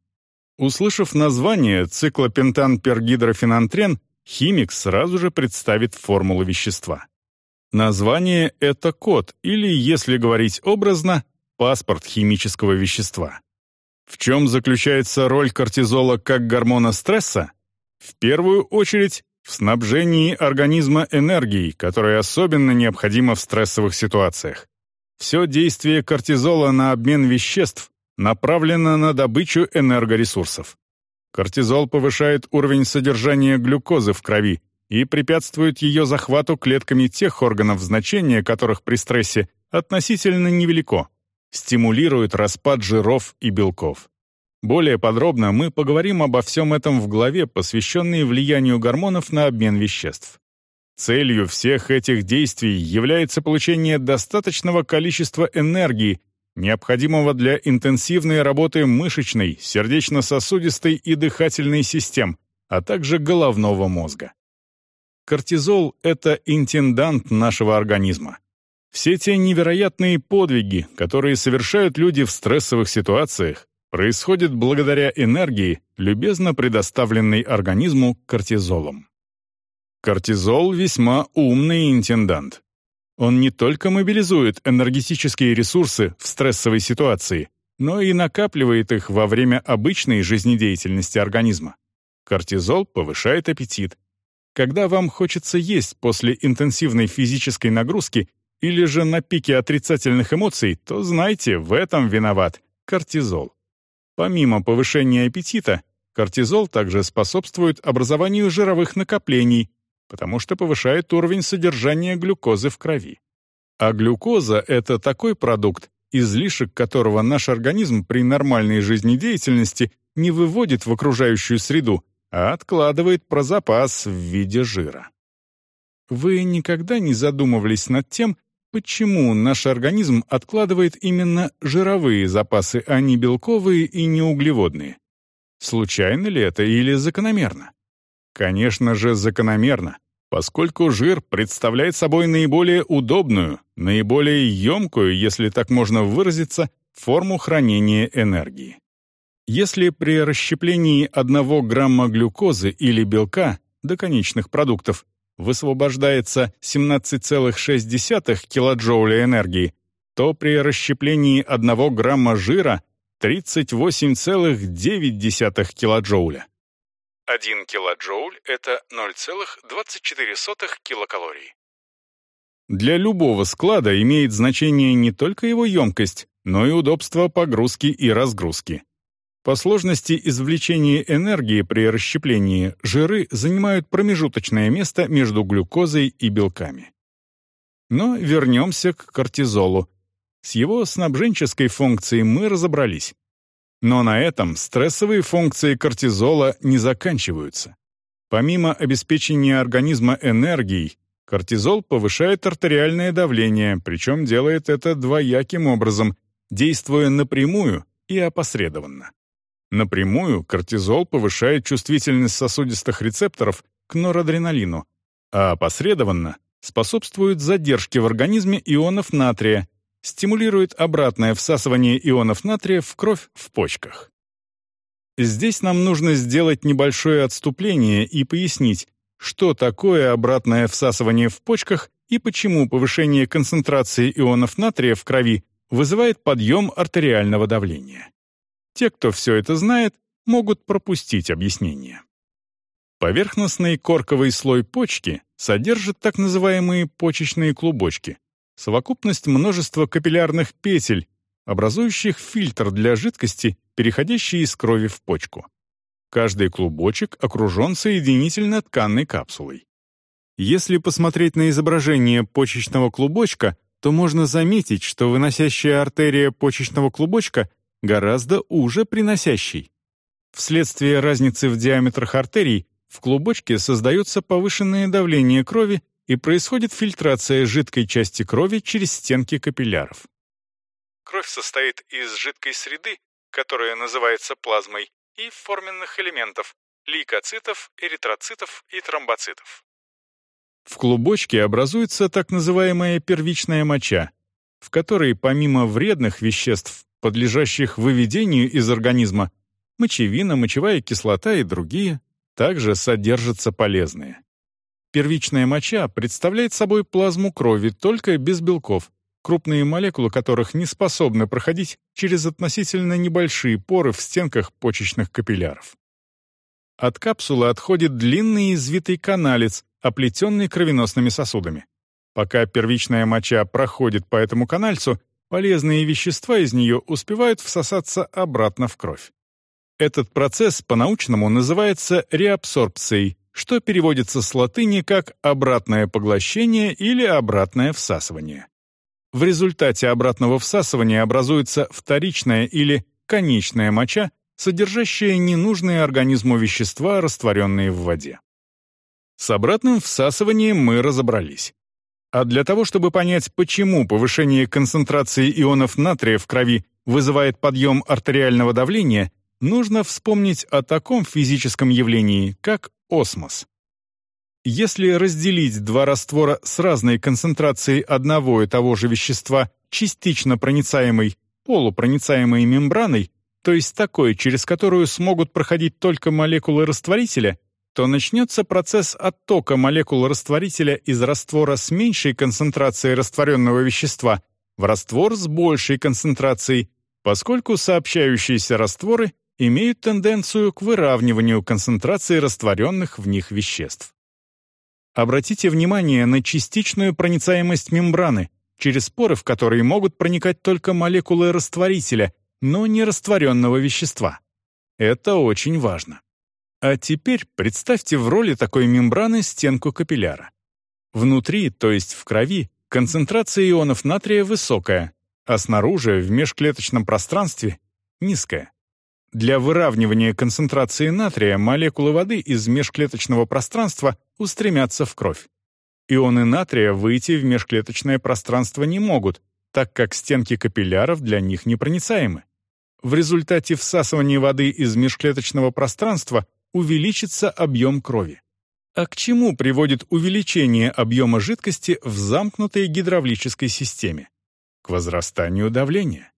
Услышав название циклопентан-пергидрофенантрен, химик сразу же представит формулу вещества. Название — это код, или, если говорить образно, паспорт химического вещества. В чем заключается роль кортизола как гормона стресса? В первую очередь, в снабжении организма энергией, которая особенно необходима в стрессовых ситуациях. Все действие кортизола на обмен веществ направлено на добычу энергоресурсов. Кортизол повышает уровень содержания глюкозы в крови, и препятствует ее захвату клетками тех органов значения, которых при стрессе относительно невелико, стимулирует распад жиров и белков. Более подробно мы поговорим обо всем этом в главе, посвященной влиянию гормонов на обмен веществ. Целью всех этих действий является получение достаточного количества энергии, необходимого для интенсивной работы мышечной, сердечно-сосудистой и дыхательной систем, а также головного мозга. Кортизол — это интендант нашего организма. Все те невероятные подвиги, которые совершают люди в стрессовых ситуациях, происходят благодаря энергии, любезно предоставленной организму кортизолом. Кортизол — весьма умный интендант. Он не только мобилизует энергетические ресурсы в стрессовой ситуации, но и накапливает их во время обычной жизнедеятельности организма. Кортизол повышает аппетит, когда вам хочется есть после интенсивной физической нагрузки или же на пике отрицательных эмоций, то знайте, в этом виноват кортизол. Помимо повышения аппетита, кортизол также способствует образованию жировых накоплений, потому что повышает уровень содержания глюкозы в крови. А глюкоза — это такой продукт, излишек которого наш организм при нормальной жизнедеятельности не выводит в окружающую среду, а откладывает про запас в виде жира. Вы никогда не задумывались над тем, почему наш организм откладывает именно жировые запасы, а не белковые и не углеводные? Случайно ли это или закономерно? Конечно же, закономерно, поскольку жир представляет собой наиболее удобную, наиболее емкую, если так можно выразиться, форму хранения энергии. Если при расщеплении 1 грамма глюкозы или белка до конечных продуктов высвобождается 17,6 килоджоуля энергии, то при расщеплении 1 грамма жира 38,9 килоджоуля. 1 килоджоуль — это 0,24 килокалорий. Для любого склада имеет значение не только его емкость, но и удобство погрузки и разгрузки. По сложности извлечения энергии при расщеплении жиры занимают промежуточное место между глюкозой и белками. Но вернемся к кортизолу. С его снабженческой функцией мы разобрались. Но на этом стрессовые функции кортизола не заканчиваются. Помимо обеспечения организма энергией, кортизол повышает артериальное давление, причем делает это двояким образом, действуя напрямую и опосредованно. Напрямую кортизол повышает чувствительность сосудистых рецепторов к норадреналину, а опосредованно способствует задержке в организме ионов натрия, стимулирует обратное всасывание ионов натрия в кровь в почках. Здесь нам нужно сделать небольшое отступление и пояснить, что такое обратное всасывание в почках и почему повышение концентрации ионов натрия в крови вызывает подъем артериального давления. Те, кто все это знает, могут пропустить объяснение. Поверхностный корковый слой почки содержит так называемые почечные клубочки, совокупность множества капиллярных петель, образующих фильтр для жидкости, переходящей из крови в почку. Каждый клубочек окружен соединительно-тканной капсулой. Если посмотреть на изображение почечного клубочка, то можно заметить, что выносящая артерия почечного клубочка гораздо уже приносящей. Вследствие разницы в диаметрах артерий в клубочке создается повышенное давление крови и происходит фильтрация жидкой части крови через стенки капилляров. Кровь состоит из жидкой среды, которая называется плазмой, и форменных элементов – лейкоцитов, эритроцитов и тромбоцитов. В клубочке образуется так называемая первичная моча, в которой помимо вредных веществ, подлежащих выведению из организма, мочевина, мочевая кислота и другие, также содержатся полезные. Первичная моча представляет собой плазму крови только без белков, крупные молекулы которых не способны проходить через относительно небольшие поры в стенках почечных капилляров. От капсулы отходит длинный извитый каналец, оплетенный кровеносными сосудами. Пока первичная моча проходит по этому канальцу, полезные вещества из нее успевают всосаться обратно в кровь. Этот процесс по-научному называется реабсорбцией, что переводится с латыни как «обратное поглощение» или «обратное всасывание». В результате обратного всасывания образуется вторичная или конечная моча, содержащая ненужные организму вещества, растворенные в воде. С обратным всасыванием мы разобрались. А для того, чтобы понять, почему повышение концентрации ионов натрия в крови вызывает подъем артериального давления, нужно вспомнить о таком физическом явлении, как осмос. Если разделить два раствора с разной концентрацией одного и того же вещества частично проницаемой, полупроницаемой мембраной, то есть такой, через которую смогут проходить только молекулы растворителя, то начнется процесс оттока молекул растворителя из раствора с меньшей концентрацией растворенного вещества в раствор с большей концентрацией, поскольку сообщающиеся растворы имеют тенденцию к выравниванию концентрации растворенных в них веществ. Обратите внимание на частичную проницаемость мембраны, через поры в которые могут проникать только молекулы растворителя, но не растворенного вещества. Это очень важно. А теперь представьте в роли такой мембраны стенку капилляра. Внутри, то есть в крови, концентрация ионов натрия высокая, а снаружи, в межклеточном пространстве, низкая. Для выравнивания концентрации натрия молекулы воды из межклеточного пространства устремятся в кровь. Ионы натрия выйти в межклеточное пространство не могут, так как стенки капилляров для них непроницаемы. В результате всасывания воды из межклеточного пространства увеличится объем крови. А к чему приводит увеличение объема жидкости в замкнутой гидравлической системе? К возрастанию давления.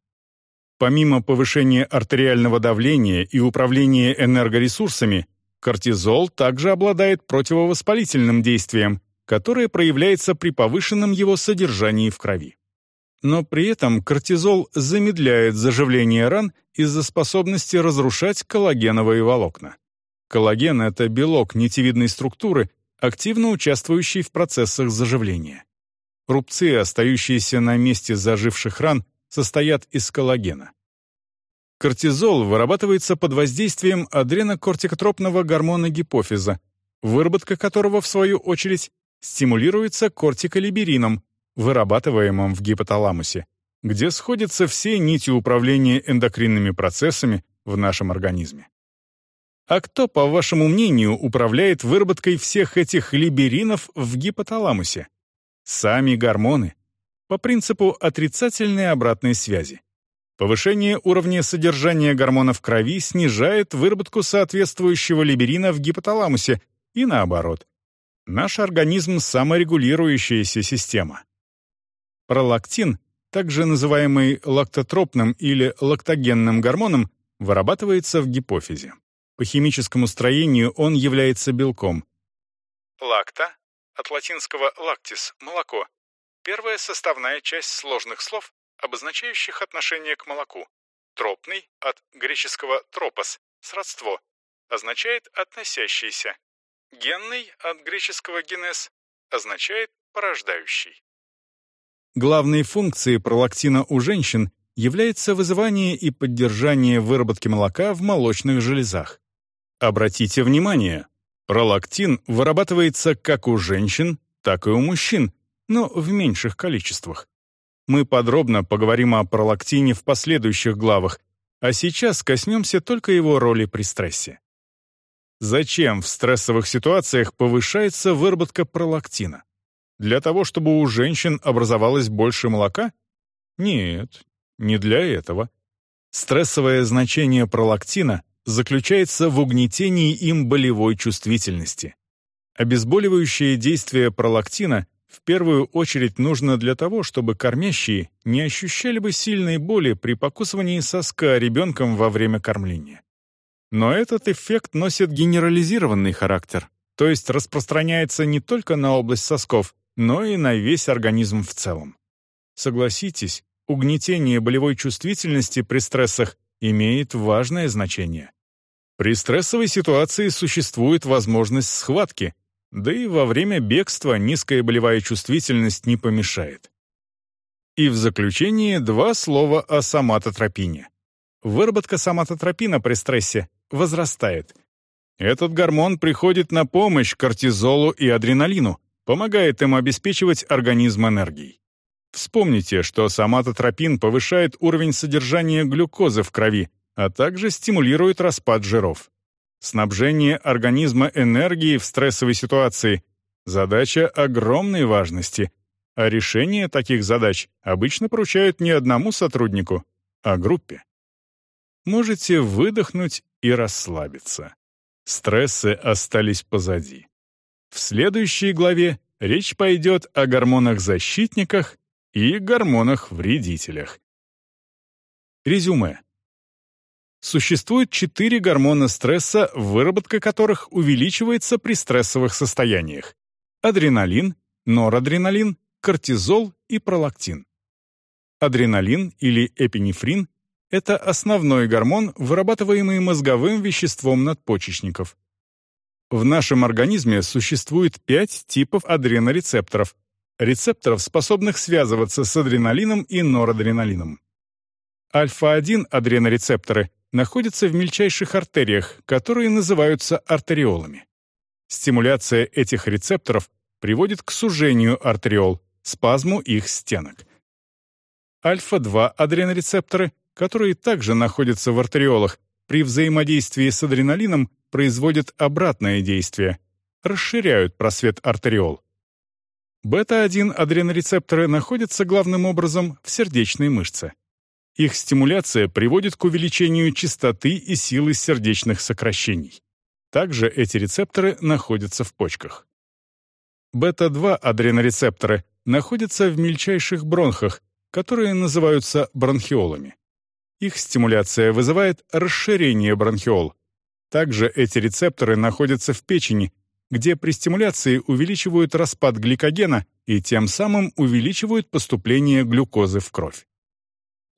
Помимо повышения артериального давления и управления энергоресурсами, кортизол также обладает противовоспалительным действием, которое проявляется при повышенном его содержании в крови. Но при этом кортизол замедляет заживление ран из-за способности разрушать коллагеновые волокна. Коллаген — это белок нитевидной структуры, активно участвующий в процессах заживления. Рубцы, остающиеся на месте заживших ран, состоят из коллагена. Кортизол вырабатывается под воздействием адренокортикотропного гормона гипофиза, выработка которого, в свою очередь, стимулируется кортиколиберином, вырабатываемым в гипоталамусе, где сходятся все нити управления эндокринными процессами в нашем организме. А кто, по вашему мнению, управляет выработкой всех этих либеринов в гипоталамусе? Сами гормоны, по принципу отрицательной обратной связи. Повышение уровня содержания гормонов в крови снижает выработку соответствующего либерина в гипоталамусе и наоборот. Наш организм — саморегулирующаяся система. Пролактин, также называемый лактотропным или лактогенным гормоном, вырабатывается в гипофизе. По химическому строению он является белком. Лакта, от латинского lactis – молоко, первая составная часть сложных слов, обозначающих отношение к молоку. Тропный, от греческого «тропос» — сродство, означает «относящийся». Генный, от греческого «генез», означает «порождающий». Главной функцией пролактина у женщин является вызывание и поддержание выработки молока в молочных железах. Обратите внимание, пролактин вырабатывается как у женщин, так и у мужчин, но в меньших количествах. Мы подробно поговорим о пролактине в последующих главах, а сейчас коснемся только его роли при стрессе. Зачем в стрессовых ситуациях повышается выработка пролактина? Для того, чтобы у женщин образовалось больше молока? Нет, не для этого. Стрессовое значение пролактина заключается в угнетении им болевой чувствительности. Обезболивающее действие пролактина в первую очередь нужно для того, чтобы кормящие не ощущали бы сильной боли при покусывании соска ребенком во время кормления. Но этот эффект носит генерализированный характер, то есть распространяется не только на область сосков, но и на весь организм в целом. Согласитесь, угнетение болевой чувствительности при стрессах имеет важное значение. При стрессовой ситуации существует возможность схватки, да и во время бегства низкая болевая чувствительность не помешает. И в заключение два слова о соматотропине. Выработка соматотропина при стрессе возрастает. Этот гормон приходит на помощь кортизолу и адреналину, помогает им обеспечивать организм энергией. Вспомните, что соматотропин повышает уровень содержания глюкозы в крови, а также стимулирует распад жиров. Снабжение организма энергией в стрессовой ситуации – задача огромной важности, а решение таких задач обычно поручают не одному сотруднику, а группе. Можете выдохнуть и расслабиться. Стрессы остались позади. В следующей главе речь пойдет о гормонах-защитниках и гормонах-вредителях. Резюме. Существует четыре гормона стресса, выработка которых увеличивается при стрессовых состояниях. Адреналин, норадреналин, кортизол и пролактин. Адреналин или эпинефрин – это основной гормон, вырабатываемый мозговым веществом надпочечников. В нашем организме существует пять типов адренорецепторов, рецепторов, способных связываться с адреналином и норадреналином. Альфа-1 адренорецепторы находятся в мельчайших артериях, которые называются артериолами. Стимуляция этих рецепторов приводит к сужению артериол, спазму их стенок. Альфа-2 адренорецепторы, которые также находятся в артериолах, при взаимодействии с адреналином производят обратное действие, расширяют просвет артериол. Бета-1 адренорецепторы находятся главным образом в сердечной мышце. Их стимуляция приводит к увеличению частоты и силы сердечных сокращений. Также эти рецепторы находятся в почках. Бета-2 адренорецепторы находятся в мельчайших бронхах, которые называются бронхиолами. Их стимуляция вызывает расширение бронхиол, также эти рецепторы находятся в печени, где при стимуляции увеличивают распад гликогена и тем самым увеличивают поступление глюкозы в кровь.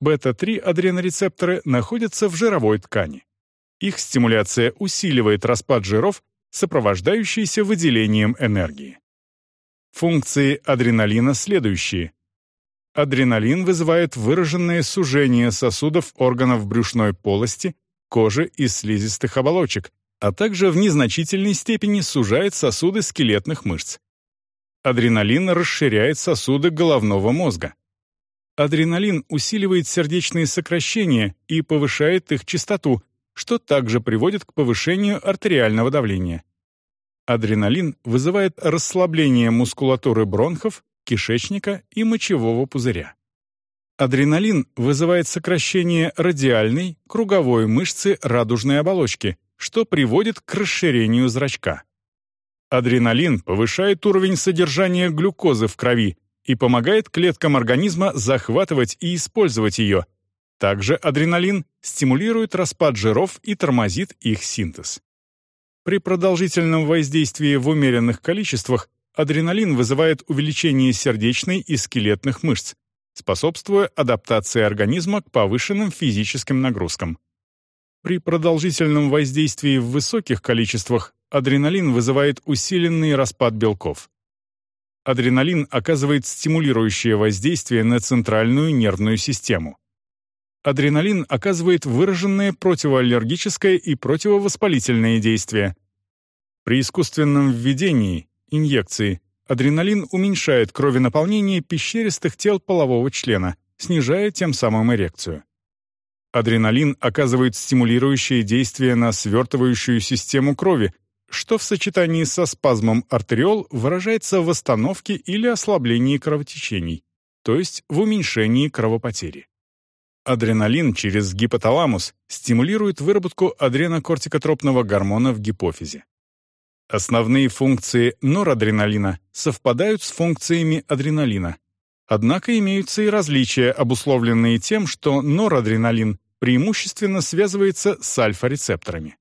Бета-3 адренорецепторы находятся в жировой ткани. Их стимуляция усиливает распад жиров, сопровождающийся выделением энергии. Функции адреналина следующие. Адреналин вызывает выраженное сужение сосудов органов брюшной полости, кожи и слизистых оболочек, а также в незначительной степени сужает сосуды скелетных мышц. Адреналин расширяет сосуды головного мозга. Адреналин усиливает сердечные сокращения и повышает их частоту, что также приводит к повышению артериального давления. Адреналин вызывает расслабление мускулатуры бронхов, кишечника и мочевого пузыря. Адреналин вызывает сокращение радиальной, круговой мышцы радужной оболочки, что приводит к расширению зрачка. Адреналин повышает уровень содержания глюкозы в крови и помогает клеткам организма захватывать и использовать ее. Также адреналин стимулирует распад жиров и тормозит их синтез. При продолжительном воздействии в умеренных количествах адреналин вызывает увеличение сердечной и скелетных мышц, способствуя адаптации организма к повышенным физическим нагрузкам. При продолжительном воздействии в высоких количествах адреналин вызывает усиленный распад белков. Адреналин оказывает стимулирующее воздействие на центральную нервную систему. Адреналин оказывает выраженное противоаллергическое и противовоспалительное действие. При искусственном введении, инъекции, адреналин уменьшает кровенаполнение пещеристых тел полового члена, снижая тем самым эрекцию. Адреналин оказывает стимулирующее действие на свертывающую систему крови, что в сочетании со спазмом артериол выражается в остановке или ослаблении кровотечений, то есть в уменьшении кровопотери. Адреналин через гипоталамус стимулирует выработку адренокортикотропного гормона в гипофизе. Основные функции норадреналина совпадают с функциями адреналина. Однако имеются и различия, обусловленные тем, что норадреналин преимущественно связывается с альфа-рецепторами.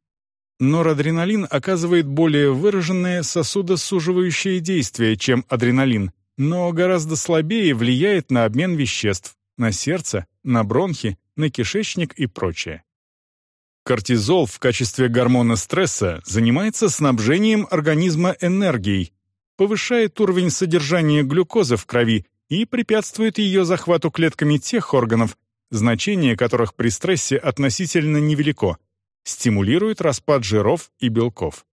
Норадреналин оказывает более выраженное сосудосуживающее действие, чем адреналин, но гораздо слабее влияет на обмен веществ, на сердце, на бронхи, на кишечник и прочее. Кортизол в качестве гормона стресса занимается снабжением организма энергией, повышает уровень содержания глюкозы в крови и препятствует ее захвату клетками тех органов, значение которых при стрессе относительно невелико, стимулирует распад жиров и белков.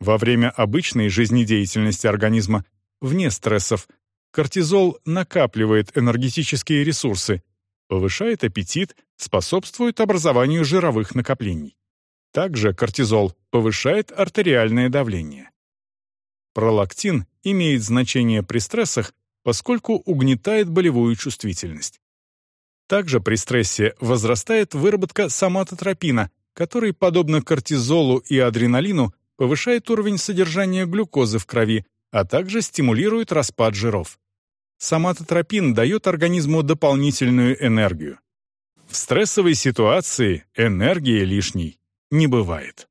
Во время обычной жизнедеятельности организма, вне стрессов, кортизол накапливает энергетические ресурсы, повышает аппетит, способствует образованию жировых накоплений. Также кортизол повышает артериальное давление. Пролактин имеет значение при стрессах, поскольку угнетает болевую чувствительность. Также при стрессе возрастает выработка соматотропина, который, подобно кортизолу и адреналину, повышает уровень содержания глюкозы в крови, а также стимулирует распад жиров. Соматотропин дает организму дополнительную энергию. В стрессовой ситуации энергии лишней не бывает.